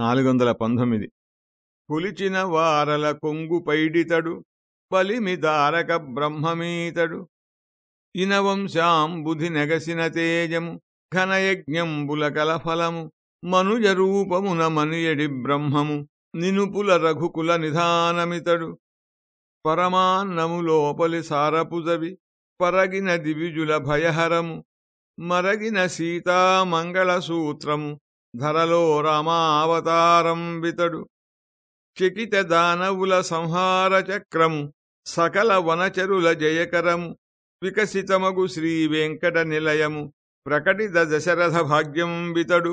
నాలుగు వందల పంతొమ్మిది. పులిచిన వారల కొంగు పైడితడు పలిమిదారక బ్రహ్మమీతడు. ఇనవంశాంబుధి నెగసిన తేజము ఘనయజ్ఞంబుల కలఫలము మనుజ రూపమున మనుయడి బ్రహ్మము నినుపుల రఘుకుల నిధానమితడు. పరమాన్నము లోపలి సారపుజవి పరగిన దివిజుల భయహరము మరగిన సీతామంగళ సూత్రము ధరలో రామావతారం వితడు చకిత దానవుల సంహార చక్రము సకల వనచరుల జయకరము వికసితమగు శ్రీ వెంకట నిలయము ప్రకటిత దశరథ భాగ్యం వితడు